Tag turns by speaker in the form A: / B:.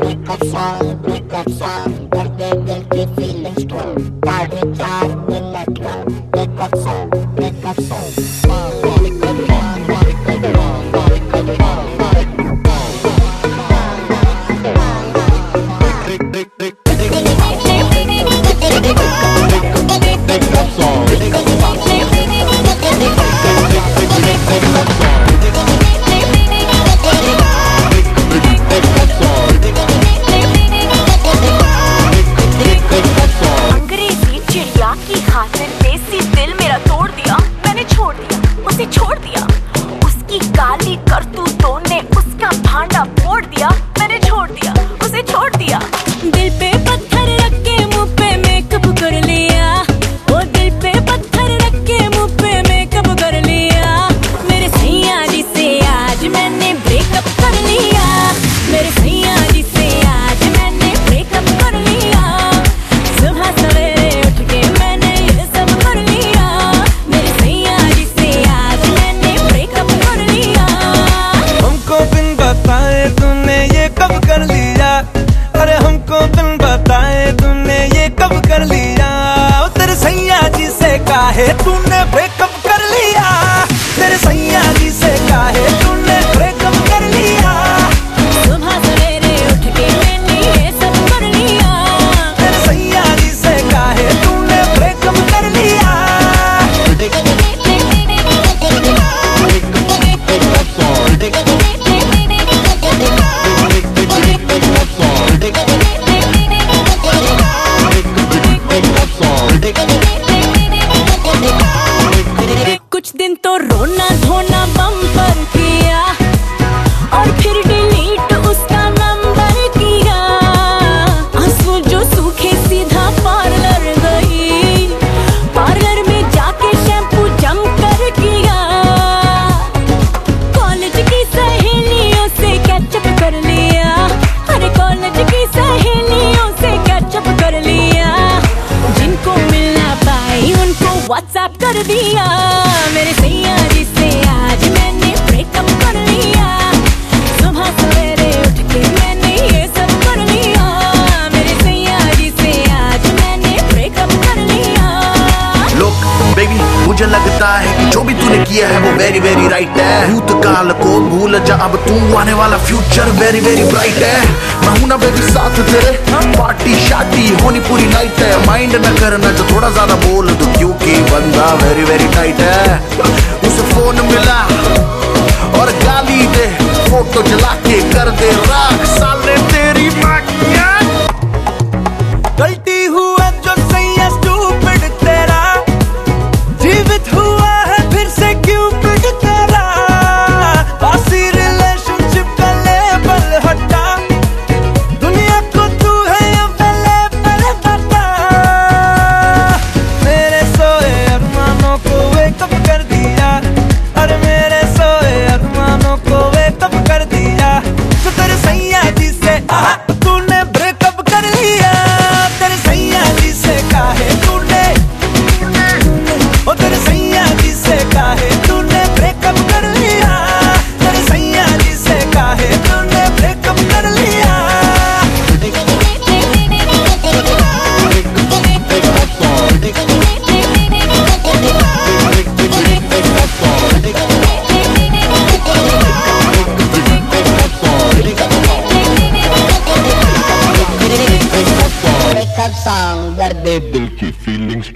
A: Kasal, kasal, perder el que feeling strong.
B: Carry charge the network, the kasal. काहे तूने breakup कर लिया तेरे सैया जी से काहे तूने ब्रेकअप कर लिया
C: सुबह सवेरे उठ के मैंने ये सब कर लिया
B: तेरे सैया जी से काहे तूने ब्रेकअप कर लिया
C: कुछ दिन तो रोना धोना व्हाट्सएप कर दिया। मेरे सैया जी से आज मैंने ब्रेकअप कर लिया।
D: मुझे लगता है कि जो भी तूने किया है वो वेरी वेरी राइट है। भूतकाल को भूल जा, अब तू आने वाला फ्यूचर वेरी वेरी ब्राइट है। मैं हूँ ना बेबी साथ तेरे। पार्टी, शादी होनी पूरी नाइट है। माइंड न करना जो, थोड़ा ज़्यादा बोल दो, क्योंकि बंदा वेरी वेरी टाइट है। उसे फ़ोन मिला और गाली दे फ़ोटो जला के कर दे राख
A: song, birthday
D: दिल की फीलिंग्स